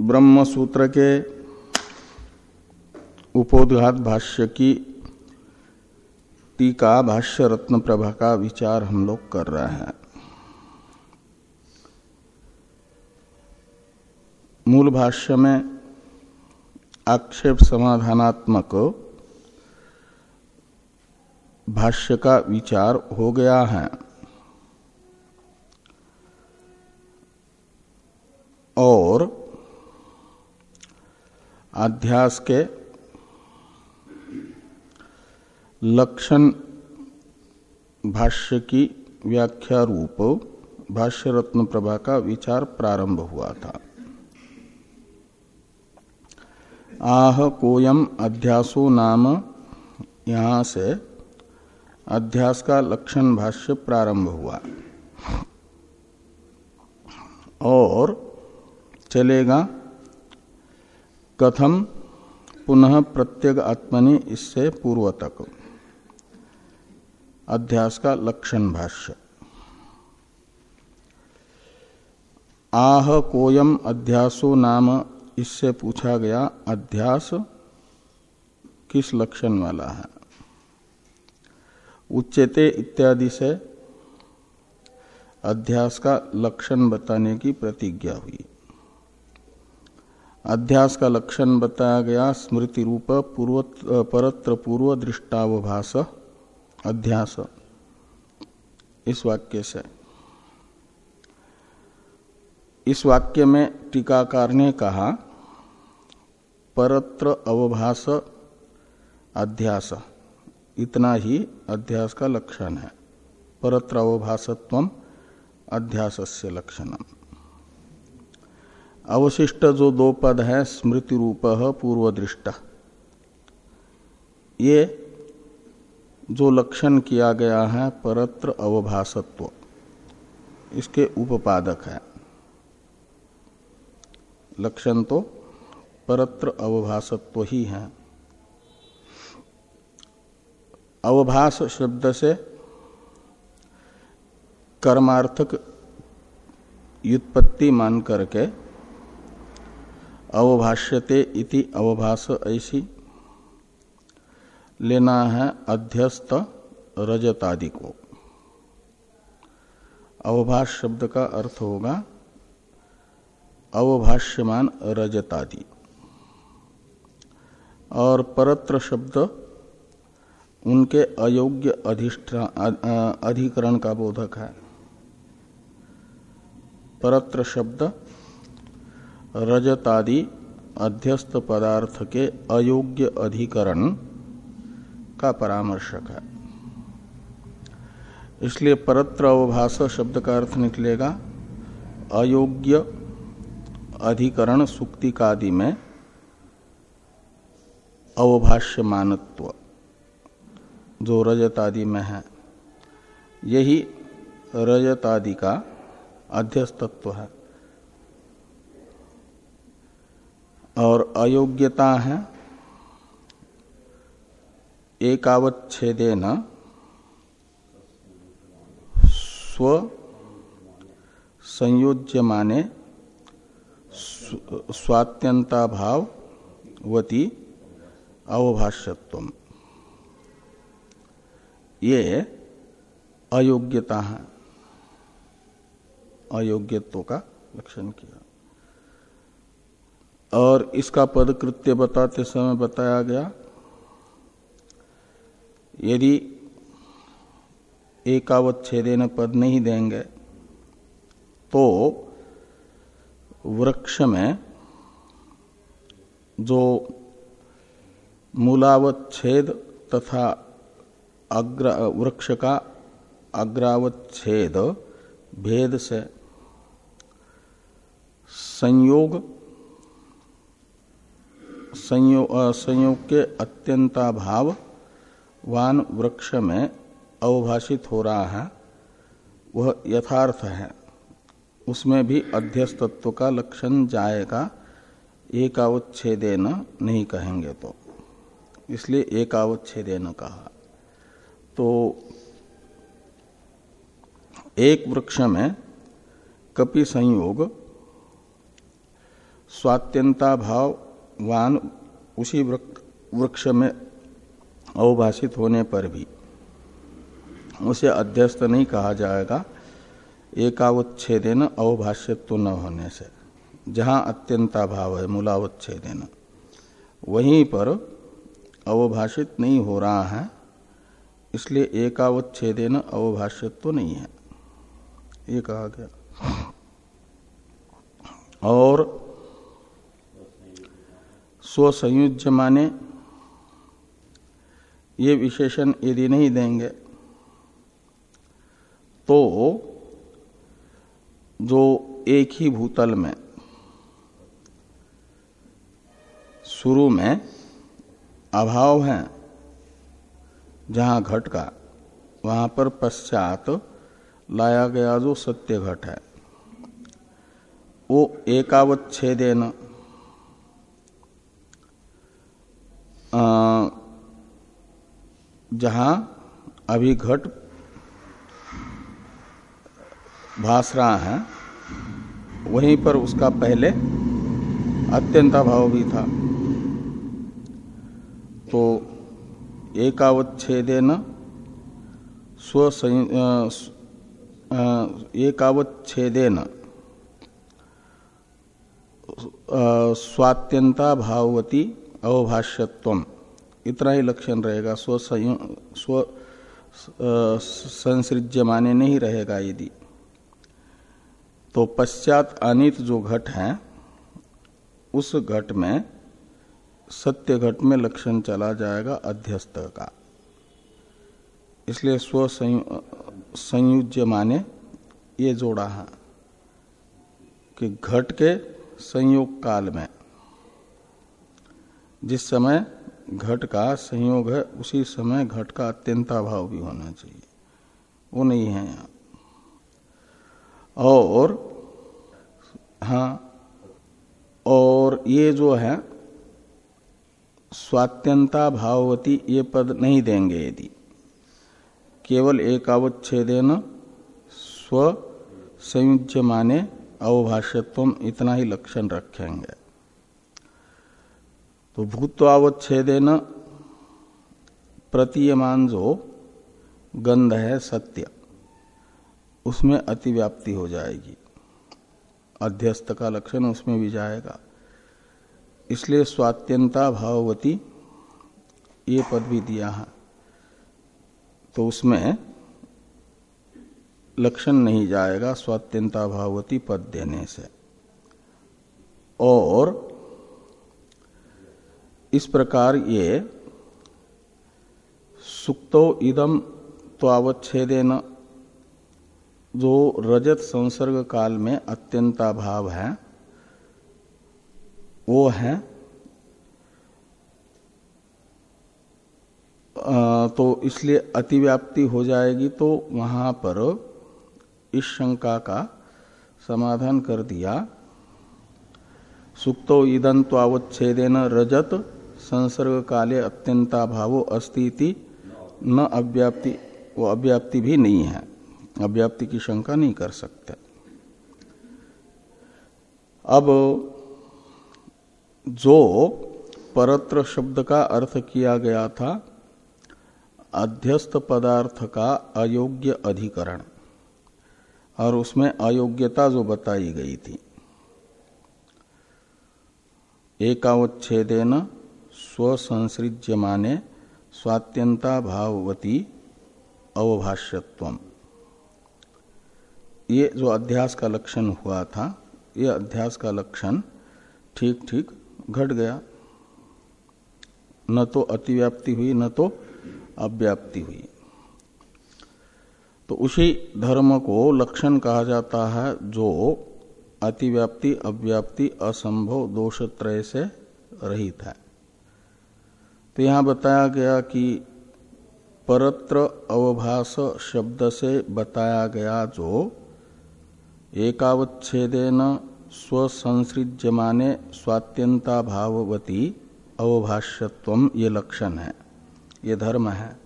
ब्रह्म सूत्र के उपोदघात भाष्य की टीका भाष्य रत्न प्रभा का विचार हम लोग कर रहे हैं। मूल भाष्य में आक्षेप समाधानात्मक भाष्य का विचार हो गया है। और अध्यास के लक्षण भाष्य की व्याख्या रूप भाष्य रत्न प्रभा का विचार प्रारंभ हुआ था। आह कोयम अध्यासो नाम यहाँ से अध्यास का लक्षण भाष्य प्रारंभ हुआ। और चलेगा कथम पुनः प्रत्येक आत्मनि इससे पूर्व तक। अध्यास का लक्षण भाष्य। आह कोयम अध्यासो नाम इससे पूछा गया अध्यास किस लक्षण वाला है? उच्चते इत्यादि से अध्यास का लक्षण बताने की प्रतिज्ञा हुई। अध्यास का लक्षण बताया गया, स्मृति रूप पूर्व परत्र पूर्व दृष्टावभास, अध्यास। इस वाक्य से। इस वाक्य में टीकाकार ने कहा, परत्र अवभास, अध्यास। इतना ही अध्यास का लक्षण है। परत्र अवभासत्व अध्यास से लक्षणम। अवशिष्ट जो दो पद है, स्मृति रूप पूर्व दृष्ट ये जो लक्षण किया गया है, परत्र अवभासत्व, इसके उपपादक है। लक्षण तो परत्र अवभासत्व ही है। अवभास शब्द से कर्मार्थक युत्पत्ति मान करके अवभाष्यते इति अवभास ऐसी। लेना है अध्यस्त रजतादि को अवभाष शब्द का अर्थ होगा अवभाष्यमान रजतादि। और परत्र शब्द उनके अयोग्य अधिकरण का बोधक है। परत्र शब्द रजतादि अध्यस्त पदार्थ के अयोग्य अधिकरण का परामर्शक है। इसलिए परत्र अवभाष शब्द का अर्थ निकलेगा, अयोग्य अधिकरण सुक्तिकादि में अवभाष्य मानत्व जो रजतादि में है। यही रजतादि का अध्यस्तत्व है। और अयोग्यता है। एकावत छेदे न। स्व संयोज्य माने स्वात्यंता भाव वती अवभाष्यत्व ये अयोग्यता है। अयोग्यत्व का लक्षण किया। और इसका पद कृत्य बताते समय बताया गया, यदि एकावत छेदेन पद नहीं देंगे तो वृक्ष में जो मूलावत छेद तथा अग्र, वृक्ष का अग्रावत छेद भेद से संयोग संयोग, संयोग के अत्यंताभाव वान वृक्ष में अवभाषित हो रहा है वह यथार्थ है। उसमें भी अध्यस्तत्व का लक्षण जाएगा एक आवच्छेदेन नहीं कहेंगे तो। इसलिए एक आवच्छेदेन कहा। तो एक वृक्ष में कपि संयोग स्वात्यंता भाव वान उसी वृक्ष में अवभाषित होने पर भी उसे अध्यस्त नहीं कहा जाएगा। एकावच्छेदेन अवभाष्यत्व न होने से, जहाँ अत्यंता भाव है, मूलावच्छेदेन। वहीं पर अवभाषित नहीं हो रहा है, इसलिए एकावच्छेदेन अवभाष्यत्व नहीं है। ये कहा गया। और स्वसंयुज्य माने ये विशेषण यदि नहीं देंगे तो जो एक ही भूतल में शुरू में अभाव है, जहाँ घट का, वहाँ पर पश्चात लाया गया जो सत्य घट है, वो एकावत जहाँ अभी घट भास रहा है, वहीं पर उसका पहले अत्यंता भाव भी था। तो एकावच्छेदेन स्व एकावच्छेदेन स्वात्यंता भाववती अवभाष्यत्व इतना ही लक्षण रहेगा, स्व स्व संसृज्य माने नहीं रहेगा यदि। तो पश्चात अनित जो घट है, उस घट में सत्य घट में लक्षण चला जाएगा अध्यस्त का। इसलिए स्व संयुज्य माने ये जोड़ा है कि घट के संयोग काल में जिस समय घट का संयोग है, उसी समय घट का अत्यंता भाव भी होना चाहिए। वो नहीं है यहाँ। और हाँ और ये जो है स्वात्यंता भाववती ये पद नहीं देंगे यदि। केवल एकावच्छेदेन स्व संयुज्य माने अवभाष्यत्व इतना ही लक्षण रखेंगे। तो भूत्वावच्छेदेन प्रतीयमान जो गंध है सत्य। उसमें अतिव्याप्ति हो जाएगी। अध्यस्त का लक्षण उसमें भी जाएगा। इसलिए स्वात्यंता भाववती ये पद भी दिया है। तो उसमें लक्षण नहीं जाएगा स्वात्यंता भाववती पद देने से। और इस प्रकार ये सुक्तो इदम तो अवच्छेदेन जो रजत संसर्ग काल में अत्यंता भाव है, वो है तो इसलिए अतिव्याप्ति हो जाएगी तो वहाँ पर इस शंका का समाधान कर दिया। सुक्तो ईदन तो अवच्छेदेन रजत संसर्ग काले अत्यंता भावो अस्ति न अव्याप्ति, वो अव्याप्ति भी नहीं है। अव्याप्ति की शंका नहीं कर सकते। अब जो परत्र शब्द का अर्थ किया गया था, अध्यस्त पदार्थ का अयोग्य अधिकरण, और उसमें अयोग्यता जो बताई गई थी, एकावच्छेदेन स्वसंसृज्य माने स्वात्यंता भाववती अवभाष्यत्व ये जो अध्यास का लक्षण हुआ था, ये अध्यास का लक्षण ठीक ठीक घट गया। न तो अतिव्याप्ति हुई, न तो अव्याप्ति हुई। तो उसी धर्म को लक्षण कहा जाता है, जो अतिव्याप्ति, अव्याप्ति, असंभव, दोषत्रय से रहित है। तो यहाँ बताया गया कि परत्र अवभास शब्द से बताया गया जो एकावच्छेदेन स्वसंसृज्यमाने स्वात्यंता भाववती अवभाष्यत्व ये लक्षण है, ये धर्म है।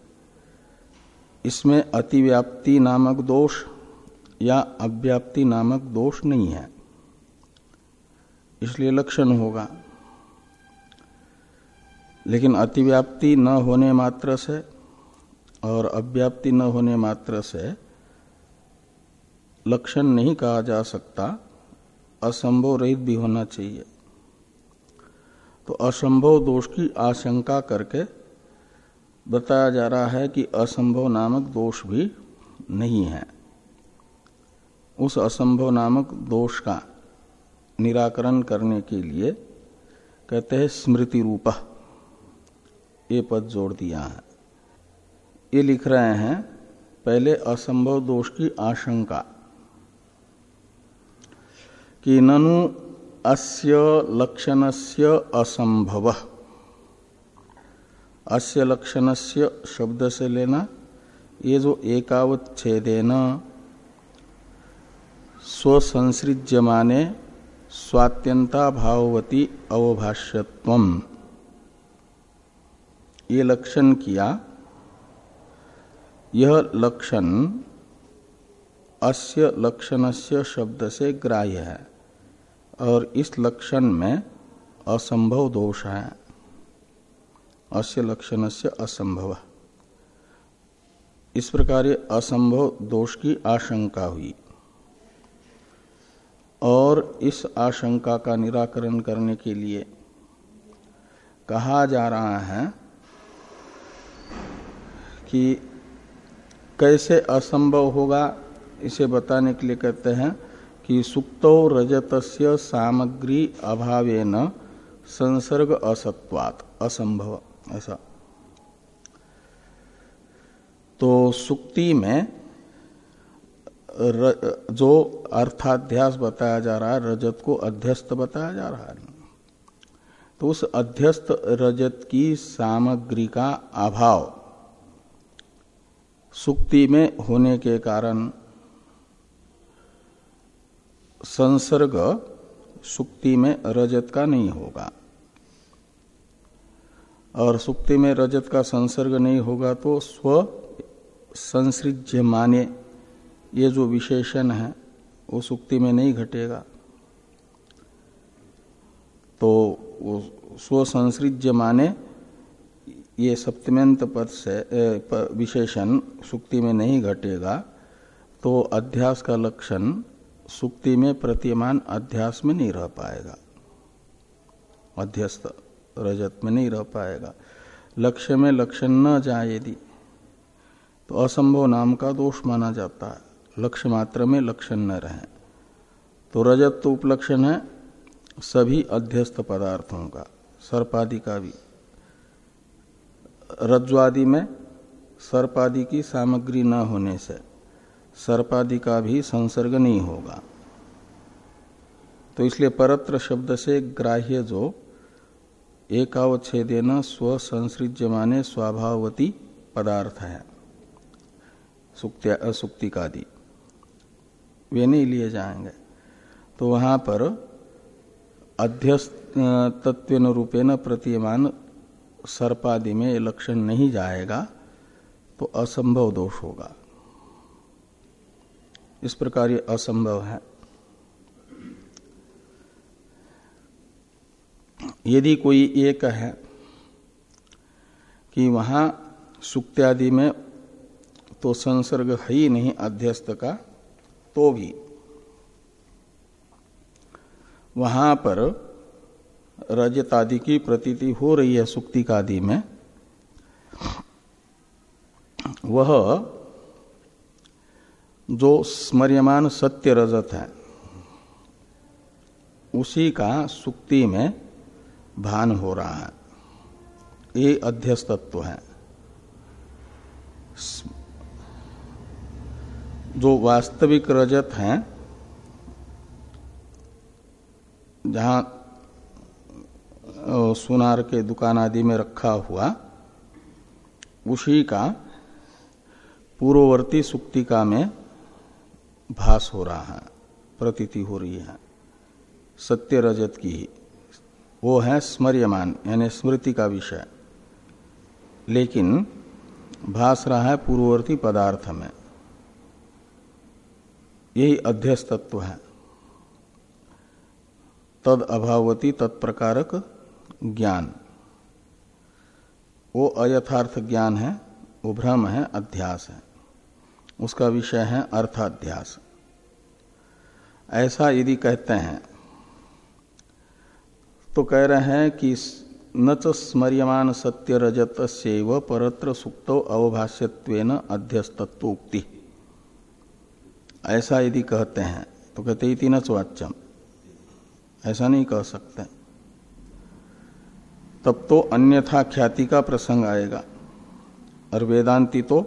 इसमें अतिव्याप्ति नामक दोष या अव्याप्ति नामक दोष नहीं है, इसलिए लक्षण होगा। लेकिन अतिव्याप्ति न होने मात्र से और अव्याप्ति न होने मात्र से लक्षण नहीं कहा जा सकता, असंभव रहित भी होना चाहिए। तो असंभव दोष की आशंका करके बताया जा रहा है कि असंभव नामक दोष भी नहीं है। उस असंभव नामक दोष का निराकरण करने के लिए कहते हैं स्मृति रूप। ये पद जोड़ दिया है। ये लिख रहे हैं, पहले असंभव दोष की आशंका कि ननु अस्य लक्षणस्य असंभव। अस्य लक्षणस्य शब्द से लेना, ये जो एकावत छेदेन, स्वसंसृज्यमाने स्वात्यंता भाववती अवभाष्यत्व ये लक्षण किया। यह लक्षण अस्य लक्षणस्य शब्द से ग्राह्य है और इस लक्षण में असंभव दोष है। अस्य लक्षणस्य असंभव। इस प्रकार असंभव दोष की आशंका हुई। और इस आशंका का निराकरण करने के लिए कहा जा रहा है कि कैसे असंभव होगा, इसे बताने के लिए कहते हैं कि सुक्तो रजतस्य सामग्री अभावेन संसर्ग असत्वात, असंभव, ऐसा। तो सुक्ति में जो अर्थाध्यास बताया जा रहा है, रजत को अध्यस्त बताया जा रहा है। तो उस अध्यस्त रजत की सामग्री का अभाव सुक्ति में होने के कारण संसर्ग सुक्ति में रजत का नहीं होगा। और सुक्ति में रजत का संसर्ग नहीं होगा तो स्व संसृज्य माने ये जो विशेषण है, वो सुक्ति में नहीं घटेगा। तो वो स्व संसृज्य माने ये सप्तम्यंत पद से विशेषण सुक्ति में नहीं घटेगा तो अध्यास का लक्षण सुक्ति में प्रतिमान अध्यास में नहीं रह पाएगा। अध्यस्त रजत में नहीं रह पाएगा। लक्ष्य में लक्षण न जाए यदि तो असंभव नाम का दोष माना जाता है। लक्ष्य मात्र में लक्षण न रहे। तो रजत तो उपलक्षण है, सभी अध्यस्त पदार्थों का, सर्पादि का भी। रज्ज्वादि में सर्पादि की सामग्री न होने से सर्पादि का भी संसर्ग नहीं होगा। तो इसलिए परत्र शब्द से ग्राह्य जो एकावच्छेदेन स्व संसृज्यमाने स्वाभावती पदार्थ है सुक्तिकादि। वे नहीं लिए जाएँगे। तो वहाँ पर अध्यस्त तत्व रूपेण प्रतीयमान सर्पादि में ये लक्षण नहीं जाएगा तो असंभव दोष होगा। इस प्रकार ये असंभव है। यदि कोई एक है कि वहाँ सुक्त्यादि में तो संसर्ग है ही नहीं अध्यस्त का तो भी वहाँ पर रजत आदि की प्रतीति हो रही है सुक्तिकादि में। वह जो स्मर्यमान सत्य रजत है, उसी का सुक्ति में भान हो रहा है। ये अध्यस्तत्व है। जो वास्तविक रजत है, जहाँ सुनार के दुकान आदि में रखा हुआ, उसी का पूर्ववर्ती सुक्तिका में भास हो रहा है, प्रतीति हो रही है। सत्य रजत की ही वो है स्मर्यमान, यानी स्मृति का विषय। लेकिन भास रहा है पूर्ववर्ती पदार्थ में। यही अध्यस्तत्व है। तद अभावती तत्प्रकारक ज्ञान। वो अयथार्थ ज्ञान है, वो भ्रम है, अध्यास है। उसका विषय है अर्थाध्यास। ऐसा यदि कहते हैं तो कह रहे हैं कि न च स्मर्यमान सत्य रजत सेव परत्र सुक्त अवभाष्यत्वेन अध्यस्तत्वोक्ति। ऐसा यदि कहते हैं तो कहते इति न वाच्यम ऐसा नहीं कह सकते। तब तो अन्यथा ख्याति का प्रसंग आएगा। और वेदांति तो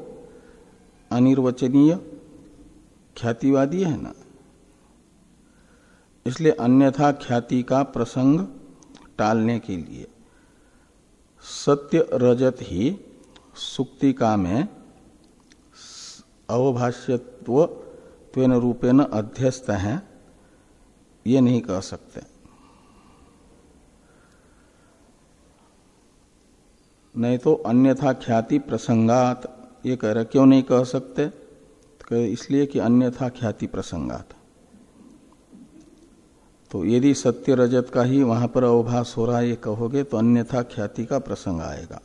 अनिर्वचनीय, ख्यातिवादी है ना? इसलिए अन्यथा ख्याति का प्रसंग टालने के लिए सत्य रजत ही सुक्तिका में अवभाष्यत्व रूपेण अध्यस्त है, ये नहीं कह सकते। नहीं तो अन्यथा ख्याति प्रसंगात। ये कह रहे, क्यों नहीं कह सकते? तो इसलिए कि अन्यथा ख्याति प्रसंगात। तो यदि सत्य रजत का ही वहाँ पर अवभास हो रहा है, ये कहोगे तो अन्यथा ख्याति का प्रसंग आएगा।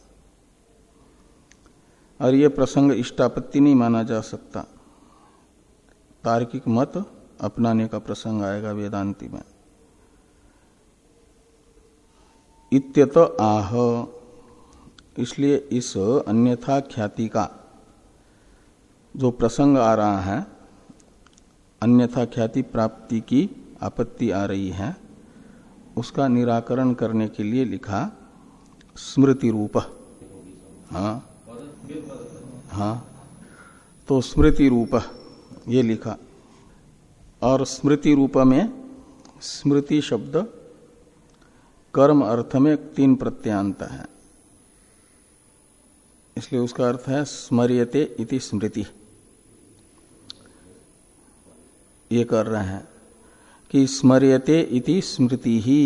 और ये प्रसंग इष्टापत्ति नहीं माना जा सकता। तार्किक मत अपनाने का प्रसंग आएगा वेदांति में। इत्यत आह। इसलिए इस अन्यथा ख्याति का जो प्रसंग आ रहा है, अन्यथा ख्याति प्राप्ति की आपत्ति आ रही है, उसका निराकरण करने के लिए लिखा स्मृति रूप। हाँ। हाँ। तो स्मृति रूप, ये लिखा। और स्मृति रूप में स्मृति शब्द कर्म अर्थ में तीन प्रत्यांत है। इसलिए उसका अर्थ है स्मर्यते इति स्मृति। ये कर रहे हैं कि स्मर्यते इति स्मृति ही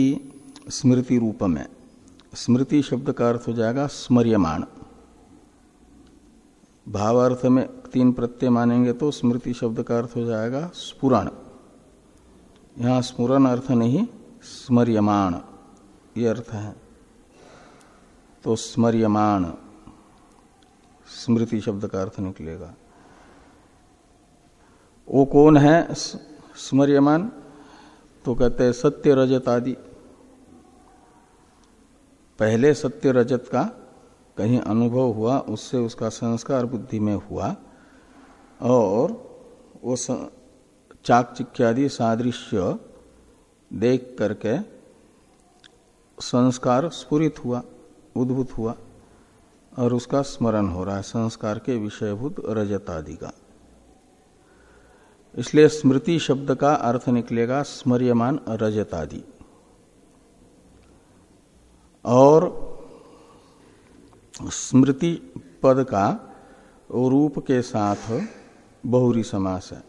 स्मृति रूप में स्मृति शब्द का अर्थ हो जाएगा स्मर्यमाण। भाव अर्थ में तीन प्रत्यय मानेंगे तो स्मृति शब्द का अर्थ हो जाएगा स्पुरण यहाँ स्मरण अर्थ नहीं, स्मर्यमाण। ये अर्थ है। तो स्मर्यमाण। स्मृति शब्द का अर्थ निकलेगा। वो कौन है? स्मर्यमान? तो कहते हैं सत्य रजत आदि। पहले सत्य रजत का कहीं अनुभव हुआ, उससे उसका संस्कार बुद्धि में हुआ, और वो चाक चिक्यादि सादृश्य देख करके संस्कार स्फुरित हुआ, उद्भूत हुआ। और उसका स्मरण हो रहा है, संस्कार के विषयभूत रजत आदि का। इसलिए स्मृति शब्द का अर्थ निकलेगा स्मर्यमान रजत आदि और स्मृति पद का रूप के साथ बहुरी समास है।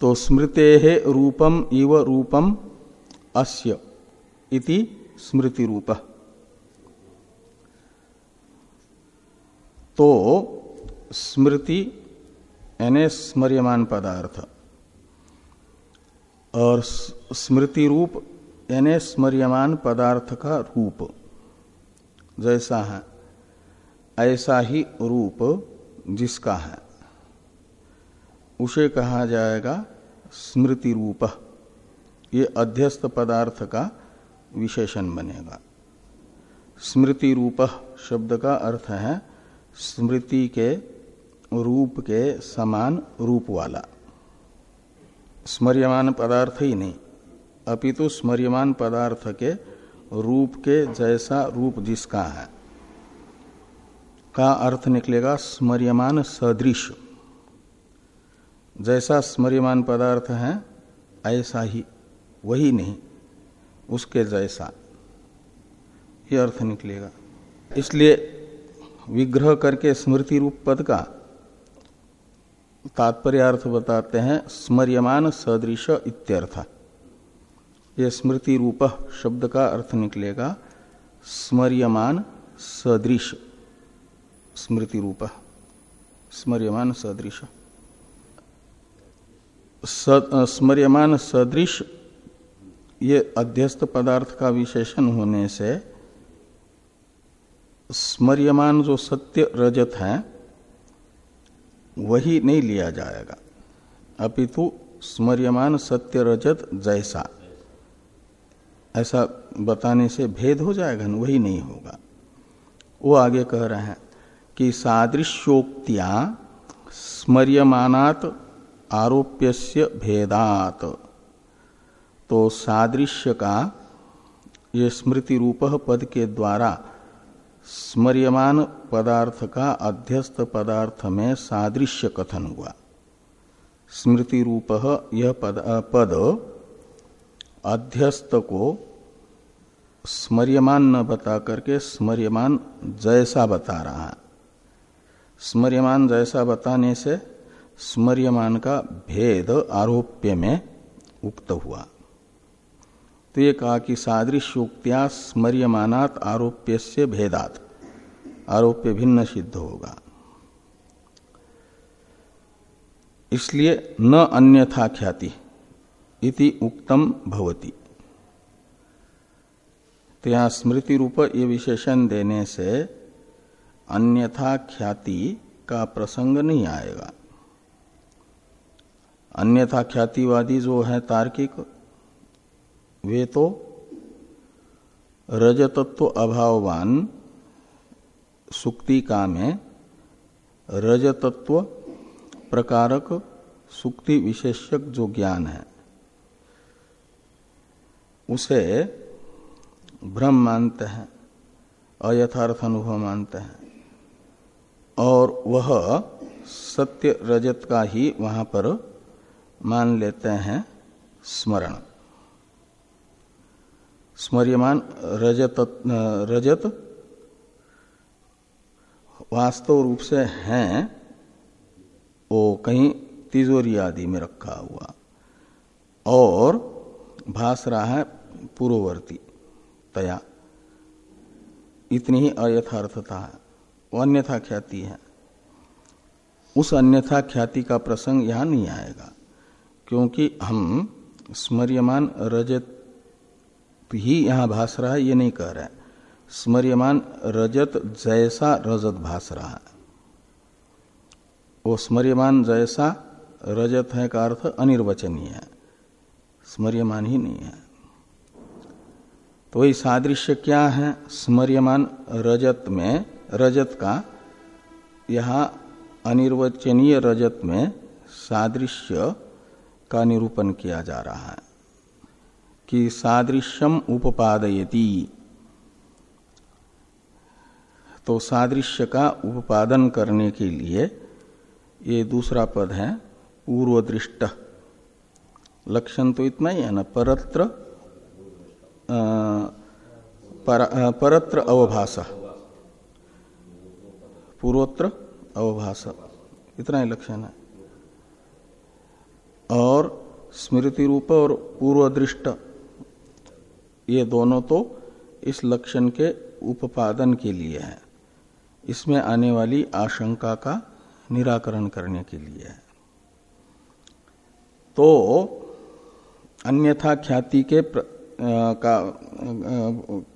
तो स्मृते रूपम इव रूपम अस्य इति स्मृति रूप तो स्मृति यानी स्मर्यमान पदार्थ। और स्मृति रूप यानी स्मर्यमान पदार्थ का रूप। जैसा है, ऐसा ही रूप जिसका है। उसे कहा जाएगा स्मृति रूप ये अध्यस्त पदार्थ का विशेषण बनेगा। स्मृति रूप शब्द का अर्थ है स्मृति के रूप के समान रूप वाला। स्मर्यमान पदार्थ ही नहीं, अपितु स्मर्यमान पदार्थ के रूप के जैसा रूप जिसका है। का अर्थ निकलेगा स्मर्यमान सदृश। जैसा स्मर्यमान पदार्थ है, ऐसा ही, वही नहीं। उसके जैसा। ये अर्थ निकलेगा। इसलिए विग्रह करके स्मृति रूप पद का तात्पर्य अर्थ बताते हैं, स्मर्यमान सदृश इत्यर्थ। ये स्मृति रूप शब्द का अर्थ निकलेगा, स्मर्यमान सदृश स्मृति रूप। स्मर्यमान सदृश। स्मर्यमान सदृश ये अध्यस्त पदार्थ का विशेषण होने से स्मर्यमान जो सत्य रजत है, वही नहीं लिया जाएगा। अपितु स्मर्यमान सत्य रजत जैसा। ऐसा बताने से भेद हो जाएगा वही नहीं होगा। वो आगे कह रहे हैं कि सादृश्योक्तिया स्मर्यमानात आरोप्यस्य भेदात। तो सादृश्य का ये स्मृति रूप पद के द्वारा स्मर्यमान पदार्थ का अध्यस्त पदार्थ में सादृश्य कथन हुआ। स्मृति रूप यह पद, पद अध्यस्त को स्मर्यमान न बता करके स्मर्यमान जैसा बता रहा है। स्मर्यमान जैसा बताने से स्मर्यमान का भेद आरोप्य में उक्त हुआ। तो ये कहा कि सादृश्योक्त्या स्मर्यमानात आरोप्य से भेदात। आरोप्य भिन्न सिद्ध होगा। इसलिए न अन्यथा ख्याति इति उक्तम भवति। तो यहाँ स्मृति रूप ये विशेषण देने से अन्यथा ख्याति का प्रसंग नहीं आएगा। अन्यथा ख्यातिवादी जो है तार्किक वे तो रजतत्व अभाववान सुक्ति का में रजतत्व प्रकारक, सुक्ति विशेषक जो ज्ञान है, उसे भ्रम मानते हैं, अयथार्थ अनुभव मानते हैं, और वह सत्य रजत का ही वहाँ पर मान लेते हैं स्मरण। स्मर्यमान रजत रजत वास्तव रूप से हैं, वो कहीं तिजोरी आदि में रखा हुआ। और भास रहा है पूर्ववर्ती, तया। इतनी ही अयथार्थता है, वो अन्यथा ख्याति है। उस अन्यथा ख्याति का प्रसंग यहाँ नहीं आएगा, क्योंकि हम स्मर्यमान रजत ही यहाँ भास रहा है, ये नहीं कह रहा है। स्मर्यमान रजत जैसा रजत भास रहा है। वो स्मर्यमान जैसा रजत है का अर्थ अनिर्वचनीय है। स्मर्यमान ही नहीं है। तो वही सादृश्य क्या है? स्मर्यमान रजत में, रजत का यहाँ अनिर्वचनीय रजत में सादृश्य का निरूपण किया जा रहा है। कि सादृश्यम उपादयती तो सादृश्य का उपादन करने के लिए ये दूसरा पद है पूर्व दृष्ट लक्षण तो इतना ही है ना परत्र आ, पर, आ, परत्र अवभाष। पूर्वोत्र अवभाषा इतना ही लक्षण है। और स्मृति रूप और पूर्व दृष्ट ये दोनों तो इस लक्षण के उपादन के लिए है। इसमें आने वाली आशंका का निराकरण करने के लिए है। तो अन्यथा ख्याति के प्र, आ, का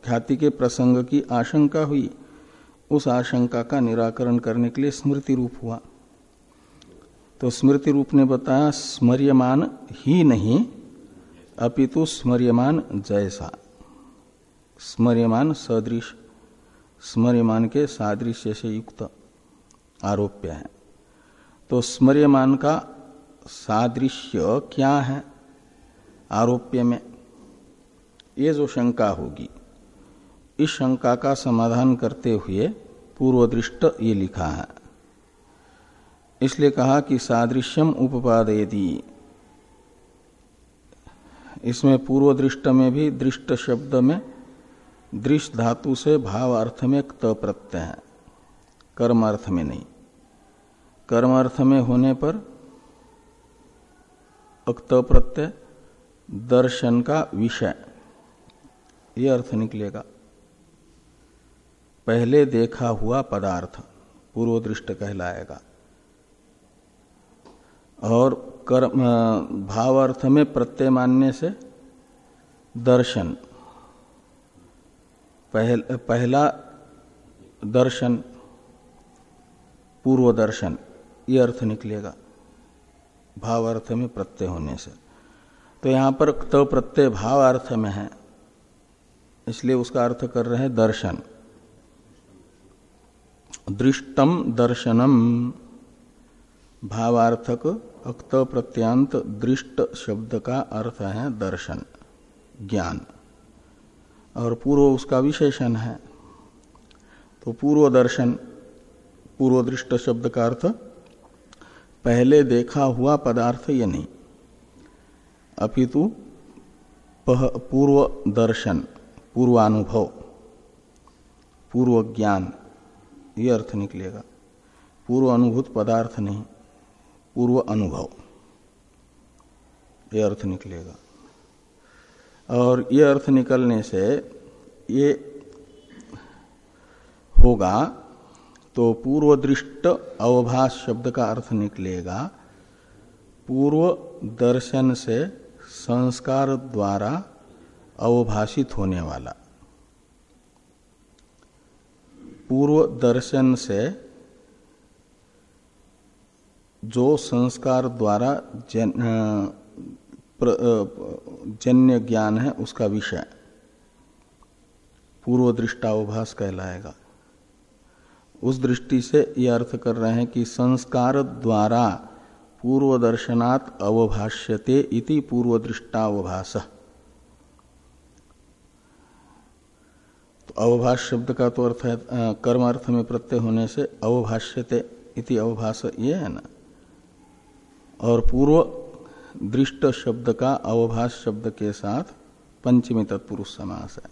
ख्याति के प्रसंग की आशंका हुई। उस आशंका का निराकरण करने के लिए स्मृति रूप हुआ। तो स्मृति रूप ने बताया स्मर्यमान ही नहीं अपितु स्मर्यमान जैसा। स्मर्यमान सदृश, स्मर्यमान के सादृश्य से युक्त आरोप्य है। तो स्मर्यमान का सादृश्य क्या है? आरोप्य में ये जो शंका होगी, इस शंका का समाधान करते हुए पूर्वदृष्ट ये लिखा है। इसलिए कहा कि सादृश्यम उपपादयती। इसमें पूर्वदृष्ट में भी दृष्ट शब्द में दृष्ट धातु से भाव अर्थ में त प्रत्यय है। कर्म अर्थ में नहीं। कर्म अर्थ में होने पर अक्त प्रत्यय दर्शन का विषय। ये अर्थ निकलेगा। पहले देखा हुआ पदार्थ पूर्व दृष्ट कहलाएगा। और कर्म भाव अर्थ में प्रत्यय मानने से दर्शन पहल, पहला दर्शन पूर्व दर्शन ये अर्थ निकलेगा। भाव अर्थ में प्रत्यय होने से। तो यहाँ पर त प्रत्यय भाव अर्थ में है इसलिए उसका अर्थ कर रहे हैं दर्शन। दृष्टम दर्शनम भावार्थक अक्त प्रत्यांत दृष्ट शब्द का अर्थ है दर्शन ज्ञान। और पूर्व उसका विशेषण है। तो पूर्व दर्शन पूर्व दृष्ट शब्द का अर्थ, पहले देखा हुआ पदार्थ ये नहीं। अपितु पूर्व दर्शन पूर्वानुभव पूर्व ज्ञान ये अर्थ निकलेगा। पूर्व अनुभूत पदार्थ नहीं पूर्व अनुभव ये अर्थ निकलेगा। और ये अर्थ निकलने से ये होगा तो पूर्व दृष्ट अवभाष शब्द का अर्थ निकलेगा पूर्व दर्शन से संस्कार द्वारा अवभाषित होने वाला। पूर्व दर्शन से जो संस्कार द्वारा जन, जन्य ज्ञान है, उसका विषय। पूर्व दृष्टावभास कहलाएगा। उस दृष्टि से यह अर्थ कर रहे हैं कि संस्कार द्वारा पूर्व दर्शनात् अवभाष्यते इति पूर्व दृष्टावभास तो अवभाष शब्द का तो अर्थ है कर्म अर्थ में प्रत्यय होने से अवभाष्यते इति अवभाष ये है ना। और पूर्व दृष्ट शब्द का अवभाष शब्द के साथ पंचमी तत्पुरुष समास है।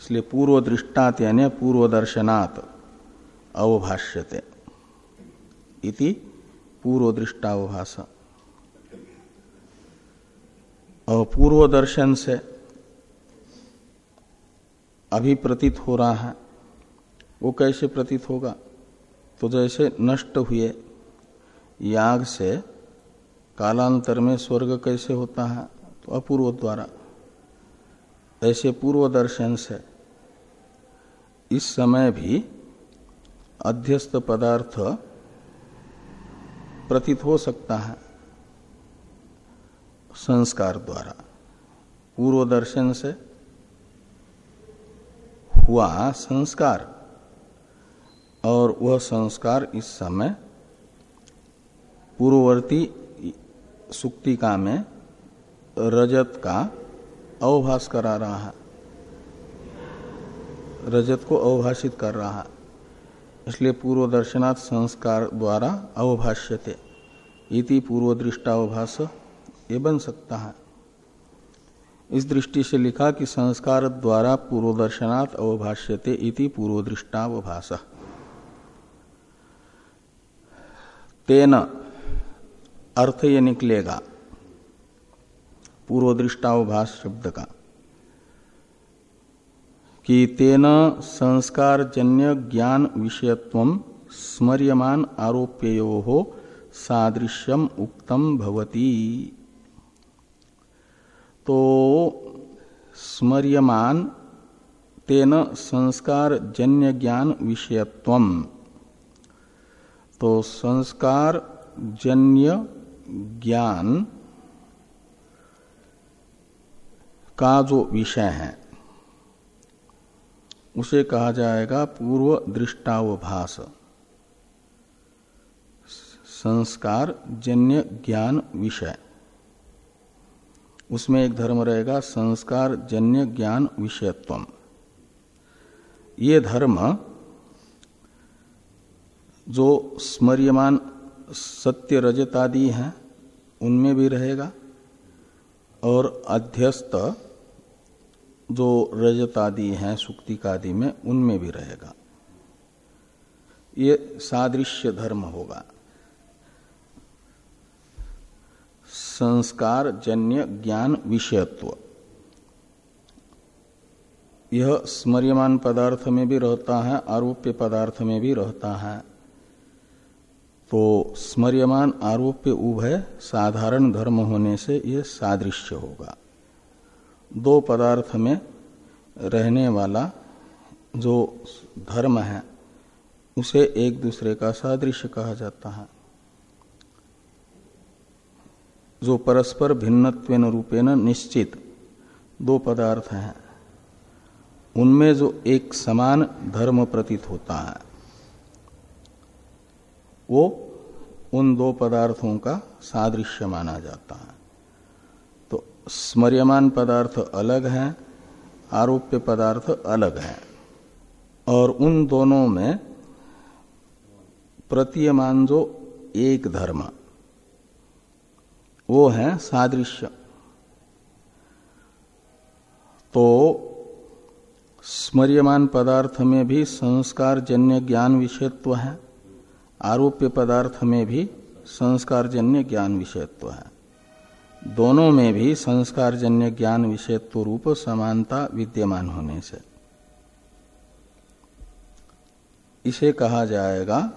इसलिए पूर्व दृष्टात यानी पूर्व दर्शनात् अवभाष्यते। इति पूर्व दृष्टावभाष और पूर्व दर्शन से अभी प्रतीत हो रहा है। वो कैसे प्रतीत होगा? तो जैसे नष्ट हुए याग से कालांतर में स्वर्ग कैसे होता है? तो अपूर्व द्वारा। ऐसे पूर्व दर्शन से इस समय भी अध्यस्त पदार्थ प्रतीत हो सकता है संस्कार द्वारा। पूर्व दर्शन से हुआ संस्कार और वह संस्कार इस समय पूर्ववर्ती सुक्तिका में रजत का अवभाष करा रहा है। रजत को अवभाषित कर रहा है। इसलिए पूर्व दर्शनात् संस्कार द्वारा अवभाष्यते इति पूर्व दृष्टावभाष ये बन सकता है। इस दृष्टि से लिखा कि संस्कार द्वारा पूर्व दर्शनात् अवभाष्यते इति पूर्व दृष्टावभाष तेन अर्थ ये निकलेगा। पूर्व दृष्टावभाष शब्द का। कि तेन संस्कार जन्य ज्ञान विषयत्व स्मर्यमान आरोप्यो हो सादृश्यम उक्तम भवती। तो स्मर्यमान तेन संस्कार जन्य ज्ञान विषयत्व। तो संस्कार जन्य ज्ञान का जो विषय है, उसे कहा जाएगा पूर्व दृष्टावभास। संस्कार जन्य ज्ञान विषय। उसमें एक धर्म रहेगा संस्कार जन्य ज्ञान विषयत्व ये धर्म जो स्मर्यमान सत्य रजत आदि हैं, उनमें भी रहेगा। और अध्यस्त जो रजत आदि हैं, सुक्तिकादि में, उनमें भी रहेगा। ये सादृश्य धर्म होगा। संस्कार जन्य ज्ञान विषयत्व। यह स्मर्यमान पदार्थ में भी रहता है, आरोप्य पदार्थ में भी रहता है। तो स्मर्यमान आरोप्य उभय साधारण धर्म होने से यह सादृश्य होगा। दो पदार्थ में रहने वाला जो धर्म है, उसे एक दूसरे का सादृश्य कहा जाता है। जो परस्पर भिन्नत्वेन रूपेण निश्चित दो पदार्थ हैं, उनमें जो एक समान धर्म प्रतीत होता है वो उन दो पदार्थों का सादृश्य माना जाता है। तो स्मर्यमान पदार्थ अलग है, आरोप्य पदार्थ अलग है। और उन दोनों में प्रतीयमान जो एक धर्म, वो है सादृश्य। तो स्मर्यमान पदार्थ में भी संस्कार जन्य ज्ञान विषयत्व है। आरोप्य पदार्थ में भी संस्कार जन्य ज्ञान विषयत्व है। दोनों में भी संस्कार जन्य ज्ञान विषयत्व रूप समानता विद्यमान होने से। इसे कहा जाएगा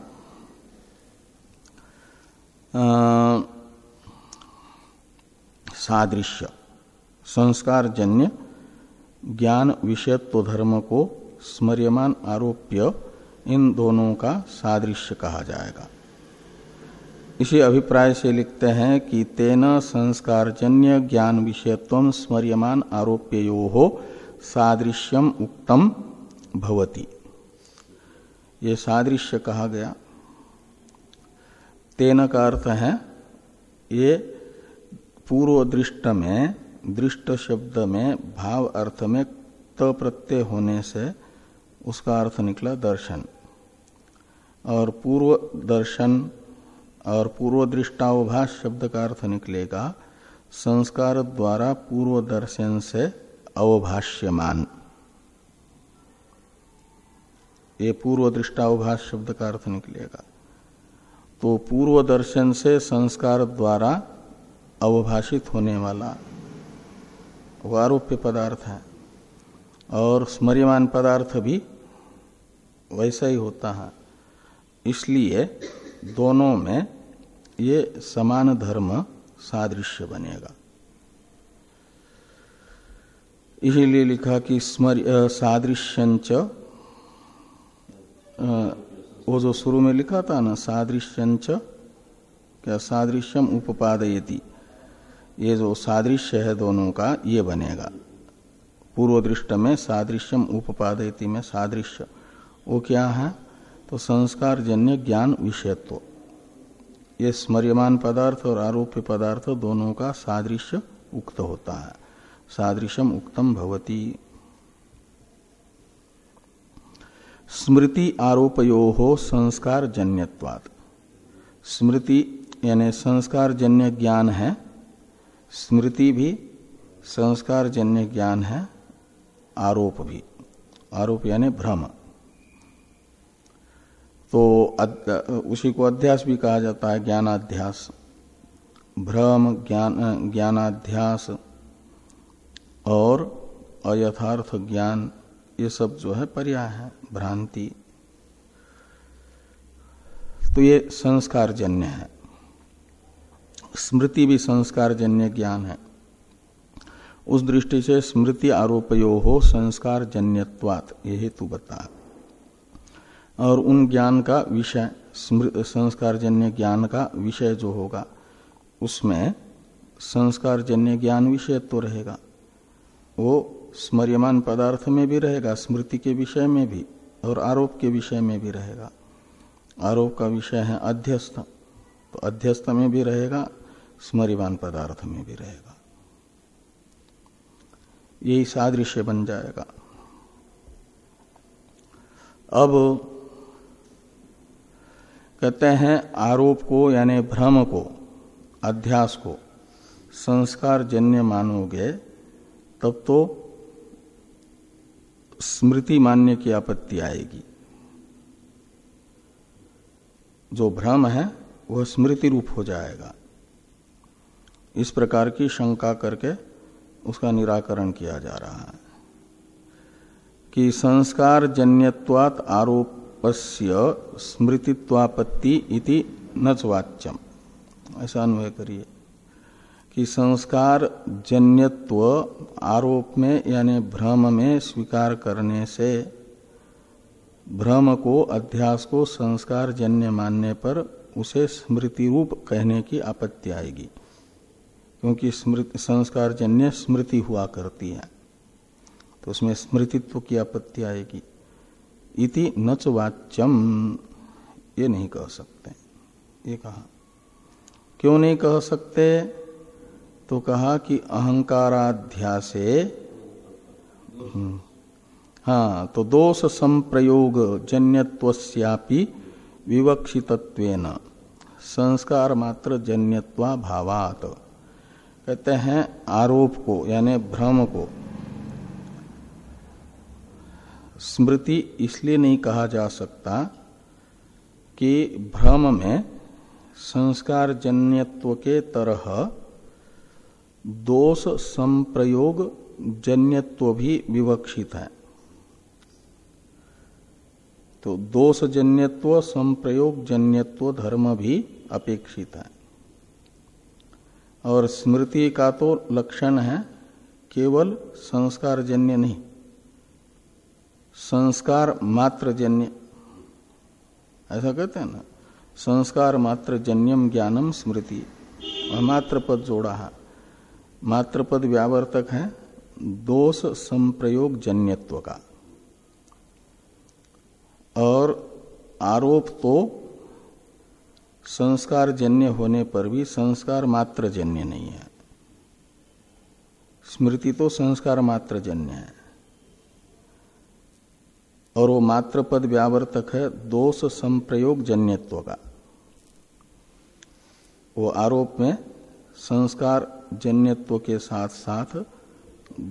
सादृश्य संस्कार जन्य ज्ञान विषयत्व धर्म को स्मर्यमान आरोप्य इन दोनों का सादृश्य कहा जाएगा। इसी अभिप्राय से लिखते हैं कि तेन संस्कारजन्य ज्ञान विषयत्व स्मर्यमान आरोप्यो हो सादृश्यम उक्तम भवती। ये सादृश्य कहा गया। तेन का अर्थ है, ये पूर्व दृष्ट में, दृष्ट शब्द में, भाव अर्थ में त प्रत्यय होने से उसका अर्थ निकला दर्शन। और पूर्व दर्शन और पूर्व दृष्टावभाष शब्द का अर्थ निकलेगा, संस्कार द्वारा पूर्व दर्शन से अवभाष्यमान। ये पूर्व दृष्टावभाष शब्द का अर्थ निकलेगा। तो पूर्व दर्शन से संस्कार द्वारा अवभाषित होने वाला वारूप्य पदार्थ है और स्मर्यमान पदार्थ भी वैसा ही होता है। इसलिए दोनों में ये समान धर्म सादृश्य बनेगा। इसीलिए लिखा कि स्मर सादृश्यंच वो जो शुरू में लिखा था ना सादृश्यंच क्या सादृश्यम उपादयती ये जो सादृश्य है दोनों का, ये बनेगा। पूर्व दृष्ट में सादृश्यम उपादयती में सादृश्य। वो क्या है? तो संस्कार जन्य ज्ञान विषयत्व। ये स्मर्यमान पदार्थ और आरोप्य पदार्थ दोनों का सादृश्य उक्त होता है। सादृश्यम उक्तम भवती। स्मृति आरोपयो हो संस्कार जन्यवाद स्मृति यानी संस्कार जन्य ज्ञान है। स्मृति भी संस्कार जन्य ज्ञान है। आरोप भी। आरोप यानी भ्रम। तो उसी को अध्यास भी कहा जाता है, ज्ञानाध्यास। भ्रम, ज्ञान, ज्ञानाध्यास और अयथार्थ ज्ञान, ये सब जो है पर्याय है, भ्रांति। तो ये संस्कार जन्य है। स्मृति भी संस्कार जन्य ज्ञान है। उस दृष्टि से स्मृति आरोपयो हो संस्कार जन्यत्वात ये हेतु बता और उन ज्ञान का विषय संस्कार जन्य ज्ञान का विषय जो होगा, उसमें संस्कार जन्य ज्ञान विषय तो रहेगा। वो स्मर्यमान पदार्थ में भी रहेगा, स्मृति के विषय में भी और आरोप के विषय में भी रहेगा। आरोप का विषय है अध्यस्त तो अध्यस्त में भी रहेगा स्मरिवान पदार्थ में भी रहेगा। यही सादृश्य बन जाएगा। अब कहते हैं आरोप को, यानी भ्रम को, अध्यास को, संस्कार जन्य मानोगे, तब तो स्मृति मान्य की आपत्ति आएगी। जो भ्रम है, वह स्मृति रूप हो जाएगा। इस प्रकार की शंका करके उसका निराकरण किया जा रहा है कि संस्कार जन्यवात आरोपस्य स्मृतित्वापत्ति इति नचवाच्यम। ऐसा अन्वय करिए कि संस्कार जन्यत्व आरोप में यानी भ्रम में स्वीकार करने से भ्रम को अध्यास को संस्कार जन्य मानने पर उसे स्मृति रूप कहने की आपत्ति आएगी। क्योंकि स्मृति संस्कार जन्य स्मृति हुआ करती है तो उसमें स्मृतित्व की आपत्ति आएगी। इति नच वाच्यम। ये नहीं कह सकते। ये कहा। क्यों नहीं कह सकते? तो कहा कि अहंकाराध्यासे हम्म, हाँ तो दोष संप्रयोग जन्यत्वस्यापि विवक्षितत्वेन। संस्कार मात्र जन्यत्वा भावात कहते हैं आरोप को यानी भ्रम को। स्मृति इसलिए नहीं कहा जा सकता कि भ्रम में संस्कार जन्यत्व के तरह दोष संप्रयोग जन्यत्व भी विवक्षित है। तो दोष जन्यत्व, संप्रयोग जन्यत्व धर्म भी अपेक्षित है। और स्मृति का तो लक्षण है, केवल संस्कार जन्य नहीं। संस्कार मात्र जन्य ऐसा कहते हैं ना? संस्कार मात्र जन्यम ज्ञानम स्मृति मात्र पद जोड़ा है। मात्र पद व्यावर्तक है, दोष संप्रयोग जन्यत्व का। और आरोप तो संस्कार जन्य होने पर भी संस्कार मात्र जन्य नहीं है। स्मृति तो संस्कार मात्र जन्य है। और वो मात्र पद व्यावर्तक है, दोष संप्रयोग जन्यत्व का वो आरोप में संस्कार जन्यत्व के साथ साथ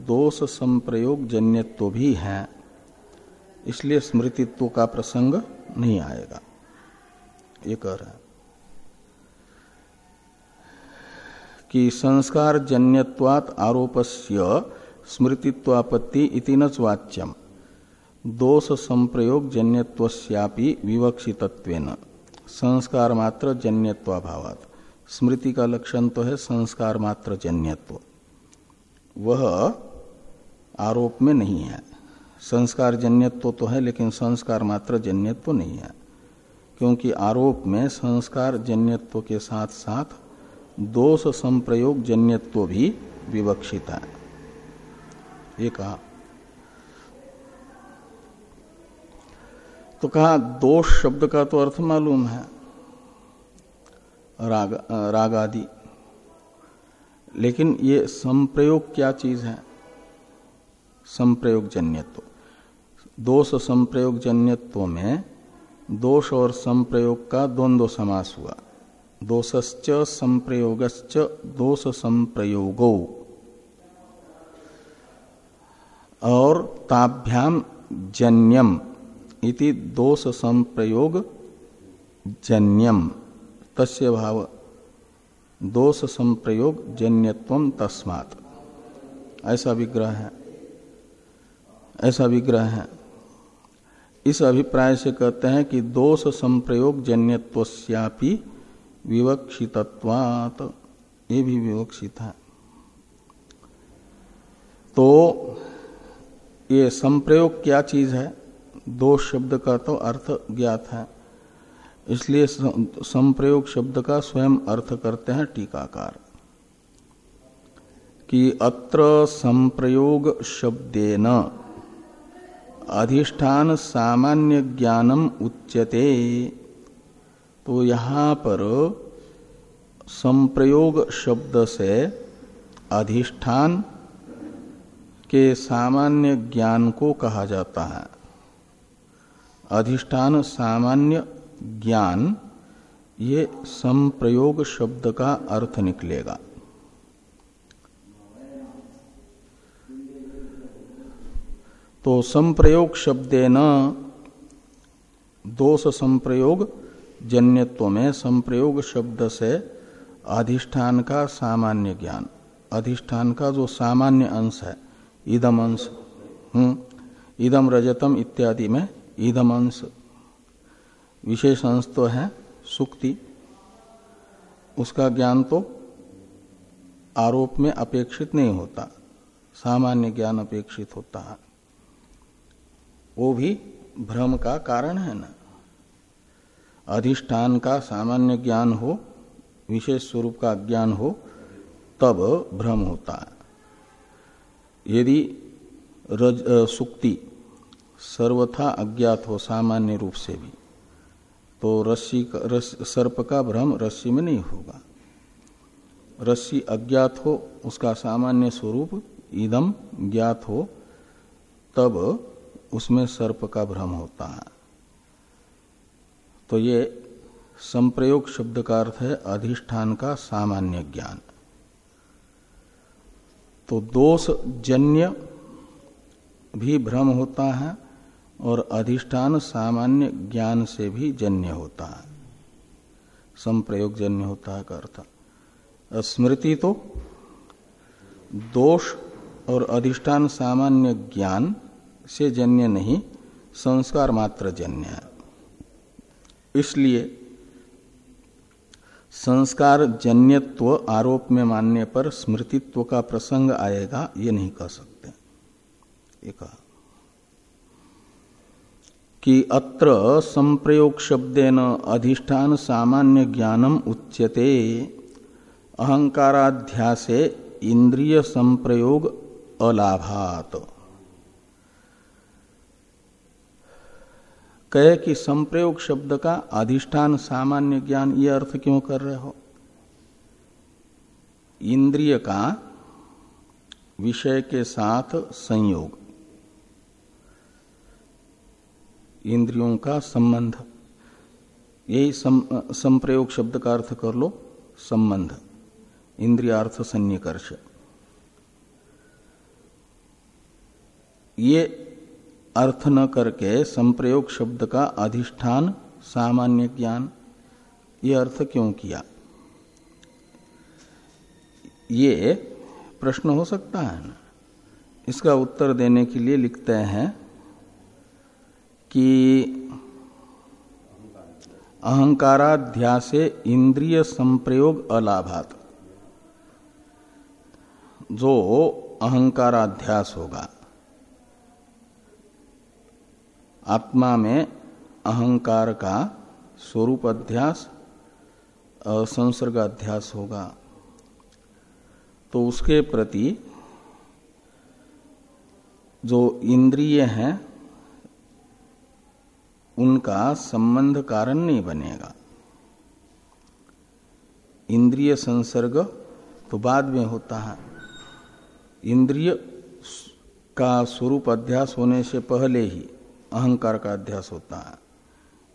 दोष संप्रयोग जन्यत्व भी है, इसलिए स्मृतित्व का प्रसंग नहीं आएगा। ये कह रहा है कि संस्कार जन्यवात आरोपस्य स्मृतित्वापत्ति इति न वाच्यम दोष संप्रयोग जन्यत्वस्यापि विवक्षितत्वेन। संस्कार मात्र जन्यत्वाभावात स्मृति का लक्षण तो है संस्कार मात्र जन्यत्व वह आरोप में नहीं है। संस्कार जन्यत्व तो है लेकिन संस्कार मात्र जन्यत्व नहीं है। क्योंकि आरोप में संस्कार जन्यत्व के साथ साथ दोष संप्रयोग जन्यत्व भी विवक्षित है। ये कहा। तो कहा, दोष शब्द का तो अर्थ मालूम है, राग राग आदि लेकिन ये संप्रयोग क्या चीज़ है? संप्रयोग जन्यत्व दोष संप्रयोग जन्यत्व में दोष और संप्रयोग का द्वंद्व समास हुआ। दोषश्च संप्रयोगश्च दोष संप्रयोगो। और ताभ्याम जन्यम। इति दोष संप्रयोग जन्यम। तस्य भाव दोष संप्रयोग जन्यत्व तस्मात्। ऐसा विग्रह है। ऐसा विग्रह है। इस अभिप्राय से कहते हैं कि दोष संप्रयोग जन्यत्वस्यापि विवक्षितत्वात। ये भी विवक्षित है। तो ये संप्रयोग क्या चीज़ है? दोष शब्द का तो अर्थ ज्ञात है। इसलिए संप्रयोग शब्द का स्वयं अर्थ करते हैं टीकाकार। कि अत्र संप्रयोग शब्देन। अधिष्ठान सामान्य ज्ञानम उच्यते। तो यहाँ पर संप्रयोग शब्द से अधिष्ठान के सामान्य ज्ञान को कहा जाता है। अधिष्ठान सामान्य ज्ञान, ये संप्रयोग शब्द का अर्थ निकलेगा। तो संप्रयोग शब्देन दोष संप्रयोग, जन्यत्व में संप्रयोग शब्द से अधिष्ठान का सामान्य ज्ञान। अधिष्ठान का जो सामान्य अंश है, इदम अंश हम्म ईदम रजतम इत्यादि में ईदम अंश विशेष अंश तो है सुक्ति। उसका ज्ञान तो आरोप में अपेक्षित नहीं होता। सामान्य ज्ञान अपेक्षित होता है। वो भी भ्रम का कारण है ना। अधिष्ठान का सामान्य ज्ञान हो, विशेष स्वरूप का ज्ञान हो, तब भ्रम होता है। यदि रज सुक्ति सर्वथा अज्ञात हो सामान्य रूप से भी। तो रस्सी रस, सर्प का भ्रम रस्सी में नहीं होगा। रस्सी अज्ञात हो उसका सामान्य स्वरूप इदम ज्ञात हो तब उसमें सर्प का भ्रम होता है। तो ये संप्रयोग शब्द का अर्थ है अधिष्ठान का सामान्य ज्ञान। तो दोष जन्य भी भ्रम होता है और अधिष्ठान सामान्य ज्ञान से भी जन्य होता है। संप्रयोग जन्य होता है का अर्थ। स्मृति तो दोष और अधिष्ठान सामान्य ज्ञान से जन्य नहीं, संस्कार मात्र जन्य है। इसलिए संस्कार जन्यत्व आरोप में मानने पर स्मृतित्व का प्रसंग आएगा, ये नहीं कह सकते। एक कि अत्र संप्रयोग शब्देन अधिष्ठान सामान्य ज्ञानम उच्यते। अहंकाराध्यासे इंद्रिय संप्रयोग अलाभात। कहे कि संप्रयोग शब्द का अधिष्ठान सामान्य ज्ञान, ये अर्थ क्यों कर रहे हो? इंद्रिय का विषय के साथ संयोग। इंद्रियों का संबंध। यही संप्रयोग शब्द का अर्थ कर लो, संबंध। इंद्रियार्थ सन्निकर्ष ये अर्थ न करके संप्रयोग शब्द का अधिष्ठान, सामान्य ज्ञान, ये अर्थ क्यों किया? ये प्रश्न हो सकता है ना? इसका उत्तर देने के लिए लिखते हैं कि अहंकाराध्यासे इंद्रिय संप्रयोग अलाभात। जो अहंकाराध्यास होगा, आत्मा में अहंकार का स्वरूप अध्यास संसर्ग अध्यास होगा तो उसके प्रति जो इंद्रिय हैं उनका संबंध कारण नहीं बनेगा। इंद्रिय संसर्ग तो बाद में होता है। इंद्रिय का स्वरूप अध्यास होने से पहले ही अहंकार का अध्यास होता है।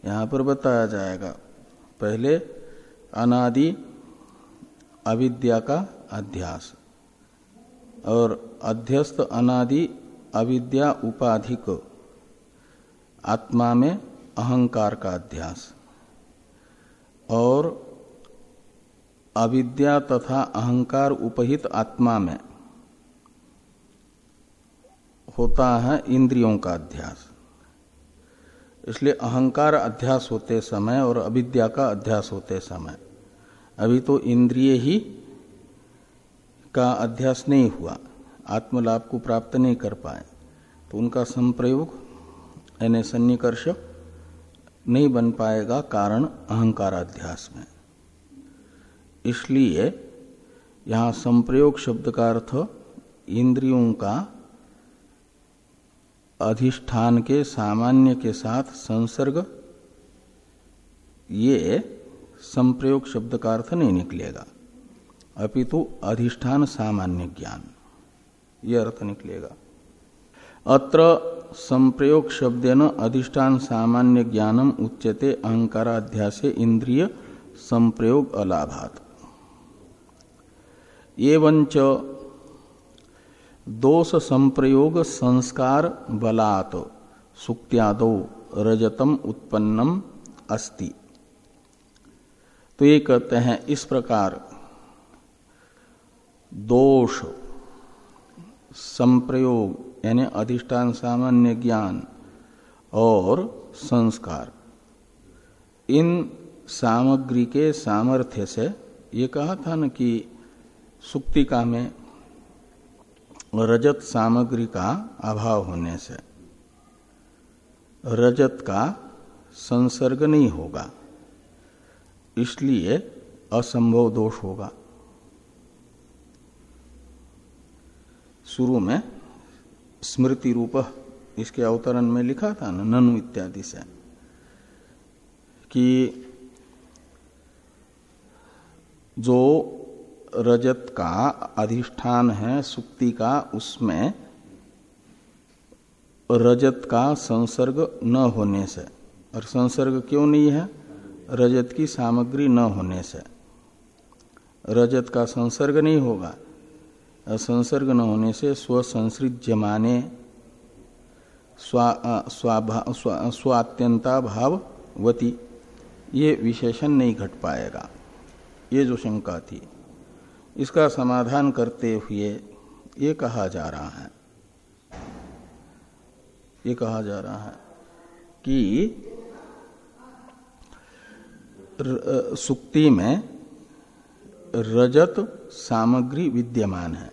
यहाँ पर बताया जाएगा, पहले अनादि अविद्या का अध्यास और अध्यस्त अनादि अविद्या उपाधिक आत्मा में अहंकार का अध्यास। और अविद्या तथा अहंकार उपहित आत्मा में होता है इंद्रियों का अध्यास। इसलिए अहंकार अध्यास होते समय और अविद्या का अध्यास होते समय। अभी तो इंद्रिय ही का अध्यास नहीं हुआ। आत्मलाभ को प्राप्त नहीं कर पाए। तो उनका संप्रयोग यानी सन्निकर्ष नहीं बन पाएगा कारण अहंकार अध्यास में। इसलिए यहाँ संप्रयोग शब्द का अर्थ इंद्रियों का अधिष्ठान के सामान्य के साथ संसर्ग, ये संप्रयोग शब्द का अर्थ नहीं निकलेगा। अपितु अधिष्ठान सामान्य ज्ञान, ये अर्थ निकलेगा। अत्र संप्रयोग शब्देन अधिष्ठान सामान्य ज्ञानम उच्यते अहंकाराध्यासे इंद्रिय संप्रयोग अलाभात। एवं दोष संप्रयोग संस्कार बलात् सुक्त्यादो रजतम उत्पन्नम अस्ति। तो ये कहते हैं, इस प्रकार दोष संप्रयोग यानी अधिष्ठान, सामान्य ज्ञान और संस्कार। इन सामग्री के सामर्थ्य से ये कहा था न कि सुक्तिका में रजत सामग्री का अभाव होने से रजत का संसर्ग नहीं होगा, इसलिए असंभव दोष होगा। शुरू में स्मृति रूप इसके अवतरण में लिखा था ना, ननु इत्यादि से, कि जो रजत का अधिष्ठान है, सुक्ति का, उसमें रजत का संसर्ग न होने से, और संसर्ग क्यों नहीं है? रजत की सामग्री न होने से। रजत का संसर्ग नहीं होगा। संसर्ग न होने से स्वसंसृज्य माने स्वात्यंता भाववती ये विशेषण नहीं घट पाएगा। ये जो शंका थी, इसका समाधान करते हुए ये कहा जा रहा है। ये कहा जा रहा है कि सुक्ति में रजत सामग्री विद्यमान है।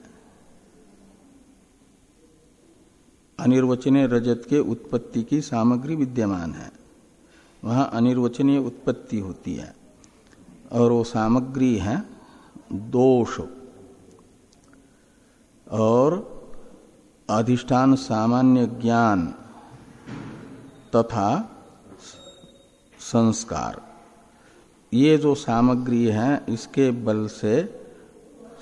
अनिर्वचनीय रजत के उत्पत्ति की सामग्री विद्यमान है। वहाँ अनिर्वचनीय उत्पत्ति होती है और वो सामग्री है दोष और अधिष्ठान सामान्य ज्ञान तथा संस्कार। ये जो सामग्री है, इसके बल से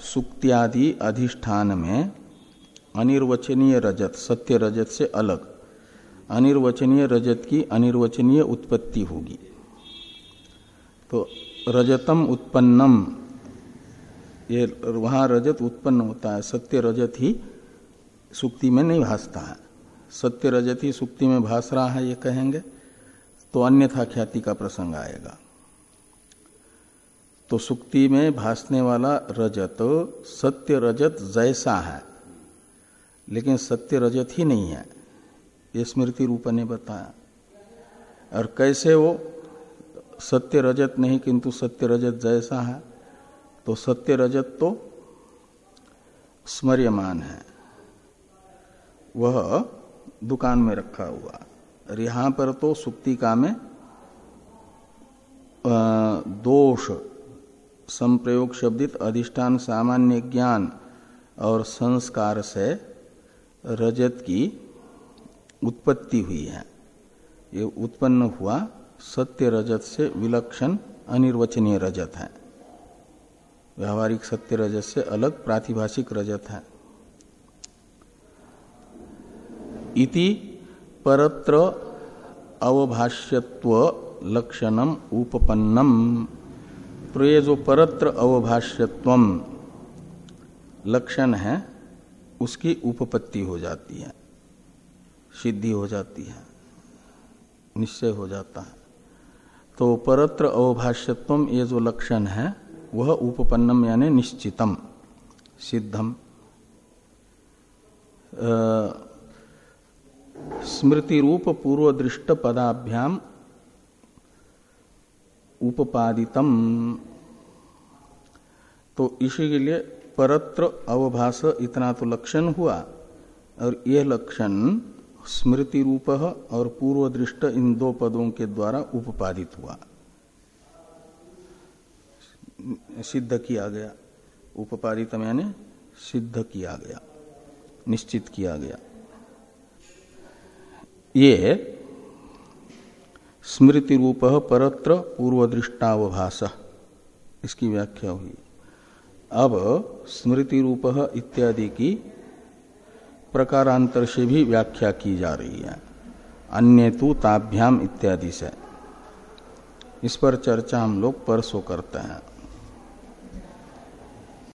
सुक्त्यादि अधिष्ठान में अनिर्वचनीय रजत, सत्य रजत से अलग, अनिर्वचनीय रजत की अनिर्वचनीय उत्पत्ति होगी। तो रजतम उत्पन्नम, ये वहाँ रजत उत्पन्न होता है, सत्य रजत ही सुक्ति में नहीं भासता है। सत्य रजत ही सुक्ति में भास रहा है, ये कहेंगे तो अन्यथा ख्याति का प्रसंग आएगा। तो सुक्ति में भासने वाला रजत, सत्य रजत जैसा है। लेकिन सत्य रजत ही नहीं है, ये स्मृति रूप ने बताया। और कैसे वो सत्य रजत नहीं, किंतु सत्य रजत जैसा है तो सत्य रजत तो स्मर्यमान है। वह दुकान में रखा हुआ और यहाँ पर तो सुक्तिका में दोष संप्रयोग शब्दित अधिष्ठान सामान्य ज्ञान और संस्कार से रजत की उत्पत्ति हुई है। ये उत्पन्न हुआ सत्य रजत से विलक्षण अनिर्वचनीय रजत है। व्यावहारिक सत्य रजत से अलग प्रातिभाषिक रजत है। इति परत्र अवभाष्यत्व लक्षणम उपपन्नम। ये जो परत्र अवभाष्यत्व। लक्षण है, उसकी उपपत्ति हो जाती है, सिद्धि हो जाती है, निश्चय हो जाता है। तो परत्र अवभाष्यत्व ये जो लक्षण है, वह उपपन्नम यानी निश्चितम, सिद्धम। स्मृति रूप पूर्व दृष्ट पदाभ्याम उपपादितम तो इसी के लिए परत्र अवभाष इतना तो लक्षण हुआ, और यह लक्षण स्मृति रूप और पूर्व दृष्ट इन दो पदों के द्वारा उपपादित हुआ। सिद्ध किया गया। उपपादित यानी सिद्ध किया गया, निश्चित किया गया। ये स्मृति रूप परत्र पूर्व दृष्टावभाष इसकी व्याख्या हुई। अब स्मृति रूप इत्यादि की प्रकारांतर से भी व्याख्या की जा रही है। अन्य तो ताभ्याम इत्यादि से। इस पर चर्चा हम लोग परसों करते हैं।